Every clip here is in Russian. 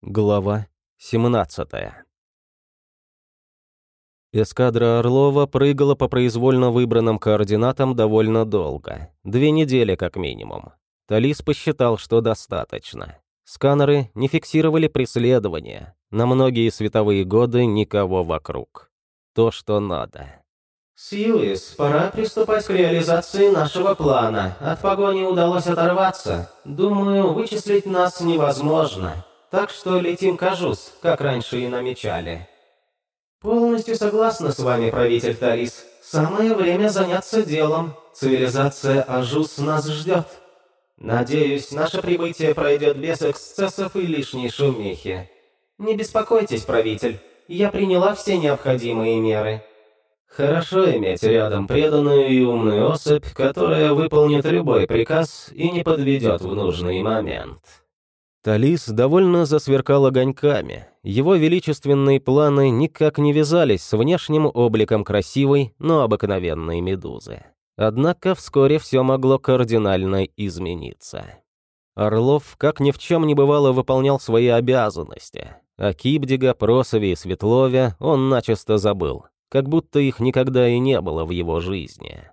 Глава 17 Эскадра Орлова прыгала по произвольно выбранным координатам довольно долго. Две недели как минимум. Талис посчитал, что достаточно. Сканеры не фиксировали преследование. На многие световые годы никого вокруг. То, что надо. «Сьюис, пора приступать к реализации нашего плана. От погони удалось оторваться. Думаю, вычислить нас невозможно. Так что летим к Ажус, как раньше и намечали. Полностью согласна с вами, правитель Тарис. Самое время заняться делом. Цивилизация Ажус нас ждет. Надеюсь, наше прибытие пройдет без эксцессов и лишней шумихи. Не беспокойтесь, правитель. Я приняла все необходимые меры. Хорошо иметь рядом преданную и умную особь, которая выполнит любой приказ и не подведет в нужный момент. Талис довольно засверкал огоньками. Его величественные планы никак не вязались с внешним обликом красивой, но обыкновенной медузы. Однако вскоре все могло кардинально измениться. Орлов, как ни в чем не бывало, выполнял свои обязанности. О Кибдига, Просове и Светлове он начисто забыл, как будто их никогда и не было в его жизни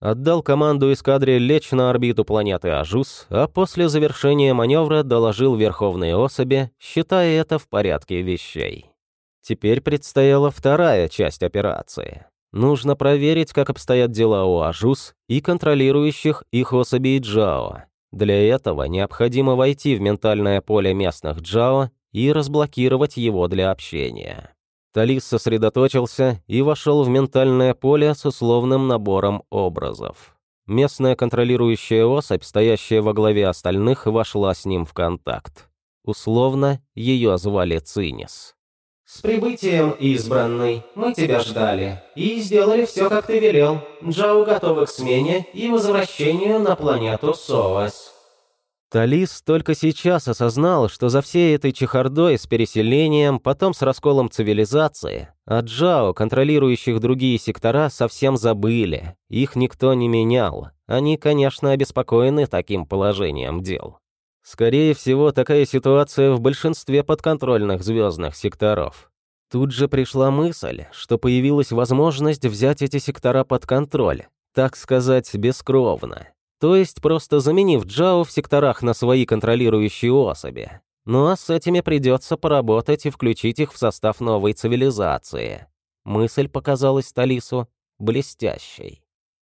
отдал команду эскадре лечь на орбиту планеты Ажус, а после завершения маневра доложил Верховной особи, считая это в порядке вещей. Теперь предстояла вторая часть операции. Нужно проверить, как обстоят дела у Ажус и контролирующих их особей Джао. Для этого необходимо войти в ментальное поле местных Джао и разблокировать его для общения. Талис сосредоточился и вошел в ментальное поле с условным набором образов. Местная контролирующая особь, стоящая во главе остальных, вошла с ним в контакт. Условно, ее звали Цинис. «С прибытием, избранный, мы тебя ждали и сделали все, как ты велел. Джау готовы к смене и возвращению на планету Соас». Талис только сейчас осознал, что за всей этой чехардой с переселением, потом с расколом цивилизации, а Джао, контролирующих другие сектора, совсем забыли. Их никто не менял. Они, конечно, обеспокоены таким положением дел. Скорее всего, такая ситуация в большинстве подконтрольных звездных секторов. Тут же пришла мысль, что появилась возможность взять эти сектора под контроль, так сказать, бескровно. То есть просто заменив Джао в секторах на свои контролирующие особи. Ну а с этими придется поработать и включить их в состав новой цивилизации. Мысль показалась Талису блестящей.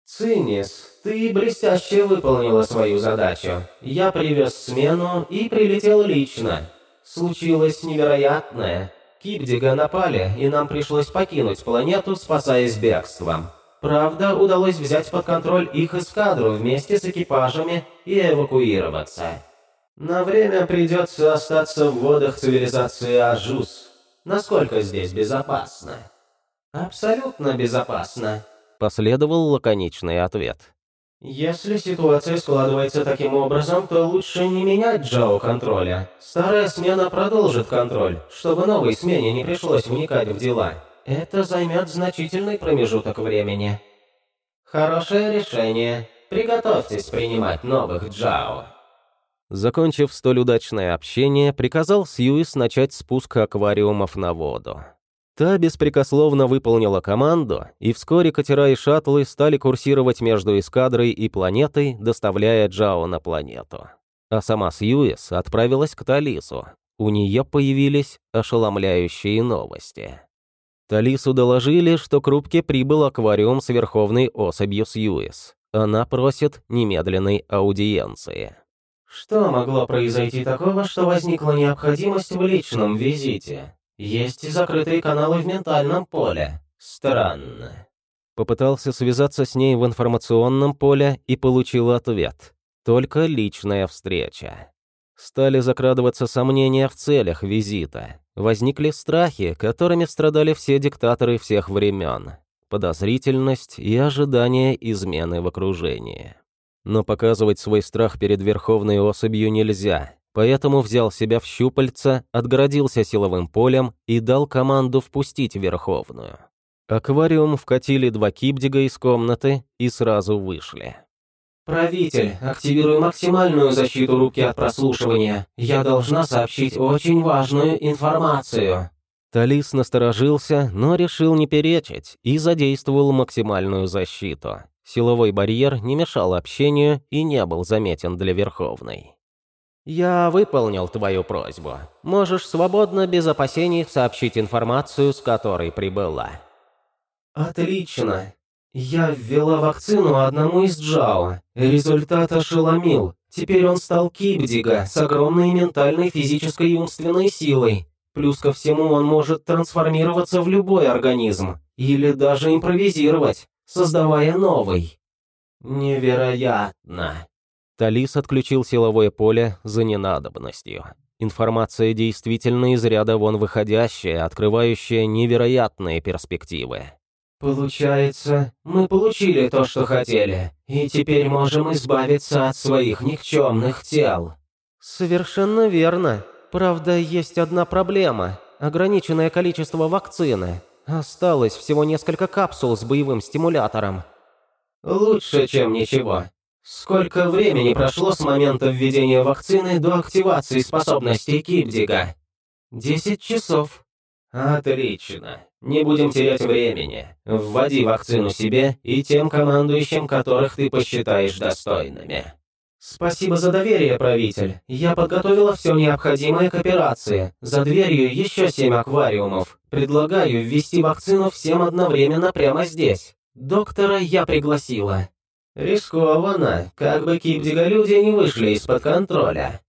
«Цинис, ты блестяще выполнила свою задачу. Я привез смену и прилетел лично. Случилось невероятное. Кибдига напали, и нам пришлось покинуть планету, спасаясь бегством. Правда, удалось взять под контроль их эскадру вместе с экипажами и эвакуироваться. На время придется остаться в водах цивилизации Ажус. Насколько здесь безопасно? Абсолютно безопасно, последовал лаконичный ответ. Если ситуация складывается таким образом, то лучше не менять Джао контроля. Старая смена продолжит контроль, чтобы новой смене не пришлось вникать в дела. Это займет значительный промежуток времени. Хорошее решение. Приготовьтесь принимать новых Джао. Закончив столь удачное общение, приказал Сьюис начать спуск аквариумов на воду. Та беспрекословно выполнила команду, и вскоре катера и шаттлы стали курсировать между эскадрой и планетой, доставляя Джао на планету. А сама Сьюис отправилась к Талису. У нее появились ошеломляющие новости. Талису доложили, что к рубке прибыл аквариум с верховной особью Сьюис. Она просит немедленной аудиенции. Что могло произойти такого, что возникла необходимость в личном визите? Есть закрытые каналы в ментальном поле. Странно. Попытался связаться с ней в информационном поле и получил ответ. Только личная встреча. Стали закрадываться сомнения в целях визита. Возникли страхи, которыми страдали все диктаторы всех времен. Подозрительность и ожидание измены в окружении. Но показывать свой страх перед верховной особью нельзя, поэтому взял себя в щупальца, отгородился силовым полем и дал команду впустить верховную. Аквариум вкатили два кибдига из комнаты и сразу вышли. «Правитель, активирую максимальную защиту руки от прослушивания. Я должна сообщить очень важную информацию». Талис насторожился, но решил не перечить и задействовал максимальную защиту. Силовой барьер не мешал общению и не был заметен для Верховной. «Я выполнил твою просьбу. Можешь свободно, без опасений, сообщить информацию, с которой прибыла». «Отлично. Я ввела вакцину одному из Джао. Результат ошеломил. Теперь он стал Кибдига с огромной ментальной, физической и умственной силой. Плюс ко всему он может трансформироваться в любой организм. Или даже импровизировать, создавая новый. Невероятно. Талис отключил силовое поле за ненадобностью. Информация действительно из ряда вон выходящая, открывающая невероятные перспективы. «Получается, мы получили то, что хотели, и теперь можем избавиться от своих никчемных тел». «Совершенно верно. Правда, есть одна проблема. Ограниченное количество вакцины. Осталось всего несколько капсул с боевым стимулятором». «Лучше, чем ничего. Сколько времени прошло с момента введения вакцины до активации способностей Кипдига?» «Десять часов». «Отлично. Не будем терять времени. Вводи вакцину себе и тем командующим, которых ты посчитаешь достойными». «Спасибо за доверие, правитель. Я подготовила все необходимое к операции. За дверью еще семь аквариумов. Предлагаю ввести вакцину всем одновременно прямо здесь. Доктора я пригласила». «Рискованно, как бы Кипдига люди не вышли из-под контроля».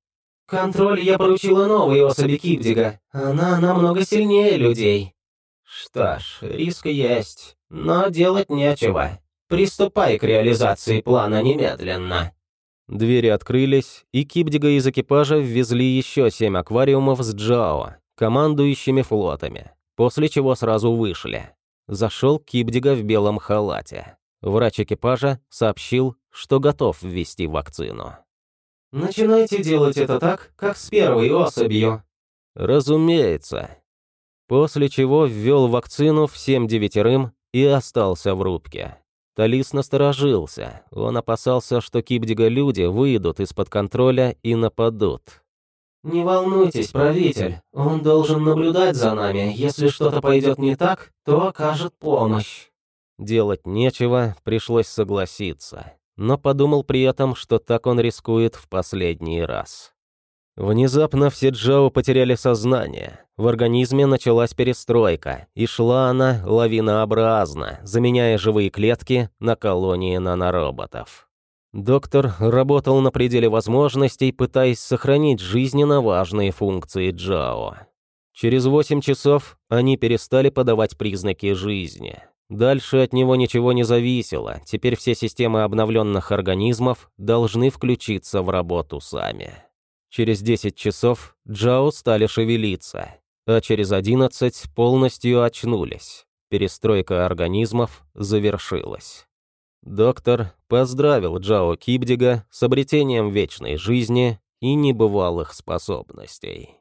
«Контроль я поручила новой особи Кипдига. Она намного сильнее людей». «Что ж, риск есть, но делать нечего. Приступай к реализации плана немедленно». Двери открылись, и Кипдига из экипажа ввезли еще семь аквариумов с Джао, командующими флотами, после чего сразу вышли. Зашел Кипдига в белом халате. Врач экипажа сообщил, что готов ввести вакцину. «Начинайте делать это так, как с первой особью». «Разумеется», После чего ввел вакцину всем девятерым и остался в рубке. Талис насторожился. Он опасался, что Кибдига люди выйдут из-под контроля и нападут. «Не волнуйтесь, правитель. Он должен наблюдать за нами. Если что-то пойдет не так, то окажет помощь». Делать нечего, пришлось согласиться. Но подумал при этом, что так он рискует в последний раз. Внезапно все Джао потеряли сознание. В организме началась перестройка, и шла она лавинообразно, заменяя живые клетки на колонии нанороботов. Доктор работал на пределе возможностей, пытаясь сохранить жизненно важные функции Джао. Через 8 часов они перестали подавать признаки жизни. Дальше от него ничего не зависело, теперь все системы обновленных организмов должны включиться в работу сами. Через 10 часов Джао стали шевелиться, а через 11 полностью очнулись. Перестройка организмов завершилась. Доктор поздравил Джао Кибдига с обретением вечной жизни и небывалых способностей.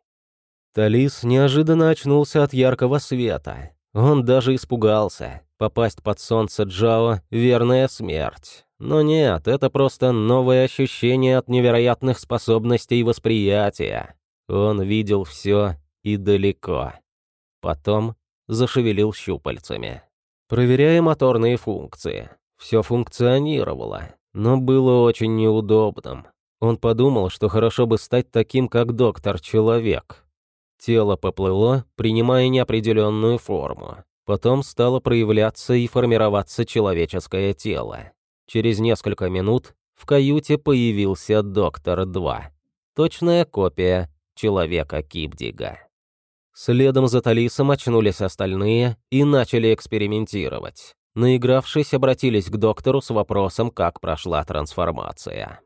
Талис неожиданно очнулся от яркого света. Он даже испугался. Попасть под солнце Джао — верная смерть. Но нет, это просто новое ощущение от невероятных способностей восприятия. Он видел все и далеко. Потом зашевелил щупальцами. Проверяя моторные функции. Все функционировало, но было очень неудобным. Он подумал, что хорошо бы стать таким, как доктор-человек. Тело поплыло, принимая неопределенную форму. Потом стало проявляться и формироваться человеческое тело. Через несколько минут в каюте появился Доктор-2. Точная копия человека Кипдига. Следом за Талисом очнулись остальные и начали экспериментировать. Наигравшись, обратились к доктору с вопросом, как прошла трансформация.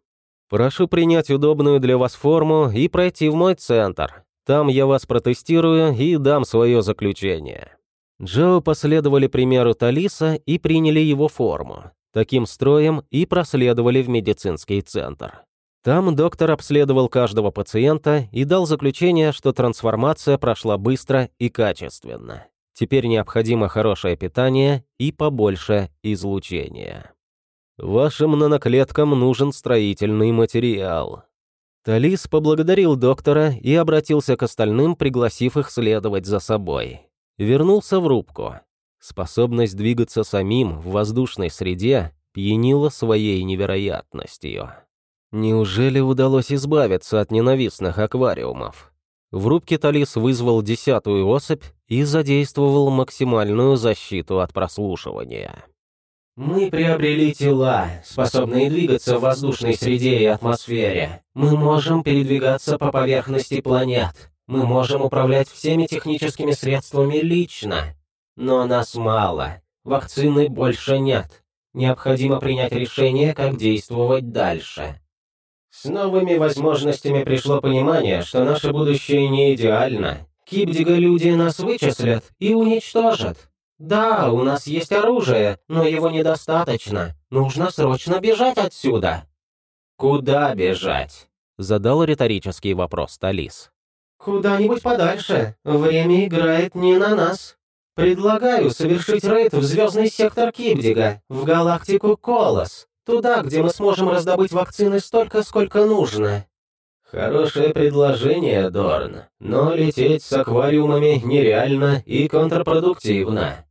«Прошу принять удобную для вас форму и пройти в мой центр. Там я вас протестирую и дам свое заключение». Джо последовали примеру Талиса и приняли его форму. Таким строем и проследовали в медицинский центр. Там доктор обследовал каждого пациента и дал заключение, что трансформация прошла быстро и качественно. Теперь необходимо хорошее питание и побольше излучения. Вашим наноклеткам нужен строительный материал». Талис поблагодарил доктора и обратился к остальным, пригласив их следовать за собой. Вернулся в рубку. Способность двигаться самим в воздушной среде пьянила своей невероятностью. Неужели удалось избавиться от ненавистных аквариумов? В рубке Талис вызвал десятую особь и задействовал максимальную защиту от прослушивания. Мы приобрели тела, способные двигаться в воздушной среде и атмосфере. Мы можем передвигаться по поверхности планет. Мы можем управлять всеми техническими средствами лично. Но нас мало. Вакцины больше нет. Необходимо принять решение, как действовать дальше. С новыми возможностями пришло понимание, что наше будущее не идеально. Кибдига люди нас вычислят и уничтожат. «Да, у нас есть оружие, но его недостаточно. Нужно срочно бежать отсюда». «Куда бежать?» — задал риторический вопрос Талис. «Куда-нибудь подальше. Время играет не на нас. Предлагаю совершить рейд в звездный сектор Кибдига, в галактику Колос, туда, где мы сможем раздобыть вакцины столько, сколько нужно». «Хорошее предложение, Дорн, но лететь с аквариумами нереально и контрпродуктивно.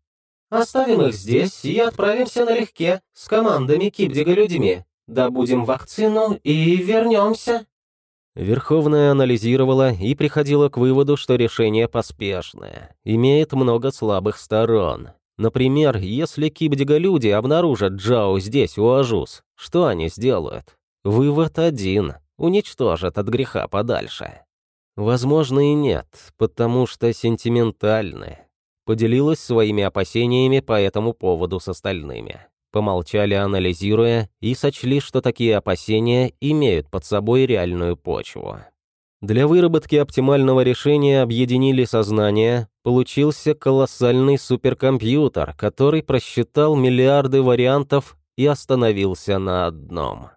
Оставим их здесь и отправимся налегке с командами Кипдига-людьми. Добудем вакцину и вернемся». Верховная анализировала и приходила к выводу, что решение поспешное, имеет много слабых сторон. Например, если Кибдига-люди обнаружат Джао здесь, у Ажус, что они сделают? Вывод один – уничтожат от греха подальше. Возможно и нет, потому что сентиментальны поделилась своими опасениями по этому поводу с остальными. Помолчали, анализируя, и сочли, что такие опасения имеют под собой реальную почву. Для выработки оптимального решения объединили сознание, получился колоссальный суперкомпьютер, который просчитал миллиарды вариантов и остановился на одном.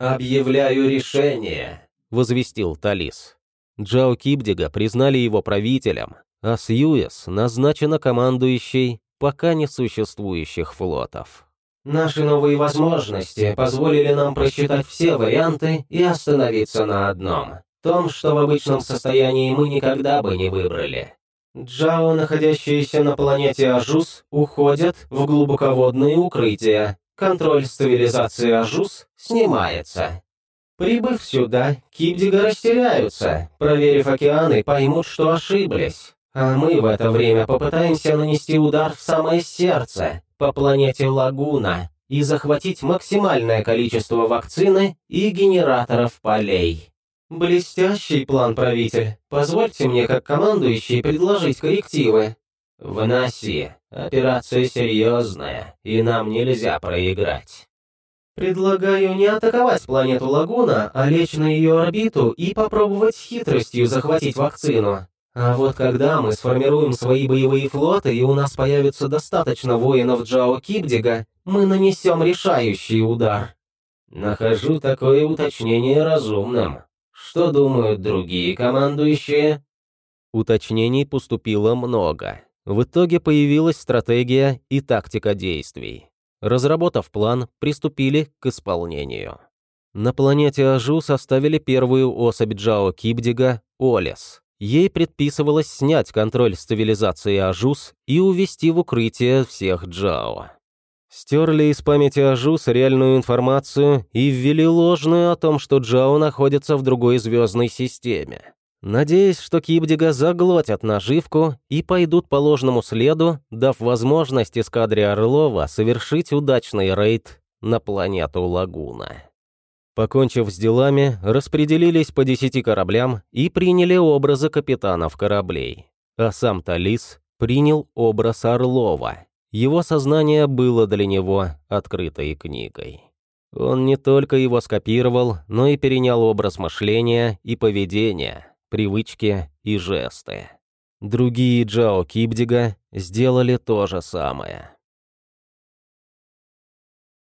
«Объявляю решение», — возвестил Талис. Джао Кибдига признали его правителем, а Сьюэс назначена командующей пока не существующих флотов. Наши новые возможности позволили нам просчитать все варианты и остановиться на одном. Том, что в обычном состоянии мы никогда бы не выбрали. Джао, находящиеся на планете Ажус, уходят в глубоководные укрытия. Контроль цивилизации Ажус снимается. Прибыв сюда, Кибдига растеряются. Проверив океаны, поймут, что ошиблись. А мы в это время попытаемся нанести удар в самое сердце, по планете Лагуна, и захватить максимальное количество вакцины и генераторов полей. Блестящий план, правитель. Позвольте мне, как командующий, предложить коррективы. Вноси. Операция серьезная, и нам нельзя проиграть. Предлагаю не атаковать планету Лагуна, а лечь на ее орбиту и попробовать хитростью захватить вакцину. А вот когда мы сформируем свои боевые флоты и у нас появится достаточно воинов Джао Кибдига, мы нанесем решающий удар. Нахожу такое уточнение разумным. Что думают другие командующие? Уточнений поступило много. В итоге появилась стратегия и тактика действий. Разработав план, приступили к исполнению. На планете Ажу составили первую особь Джао Кибдига – Олес. Ей предписывалось снять контроль с цивилизации Ажус и увести в укрытие всех Джао. Стерли из памяти Ажус реальную информацию и ввели ложную о том, что Джао находится в другой звездной системе. Надеясь, что Кибдига заглотят наживку и пойдут по ложному следу, дав возможность эскадре Орлова совершить удачный рейд на планету Лагуна. Покончив с делами, распределились по десяти кораблям и приняли образы капитанов кораблей. А сам Талис принял образ Орлова. Его сознание было для него открытой книгой. Он не только его скопировал, но и перенял образ мышления и поведения, привычки и жесты. Другие Джао Кибдига сделали то же самое.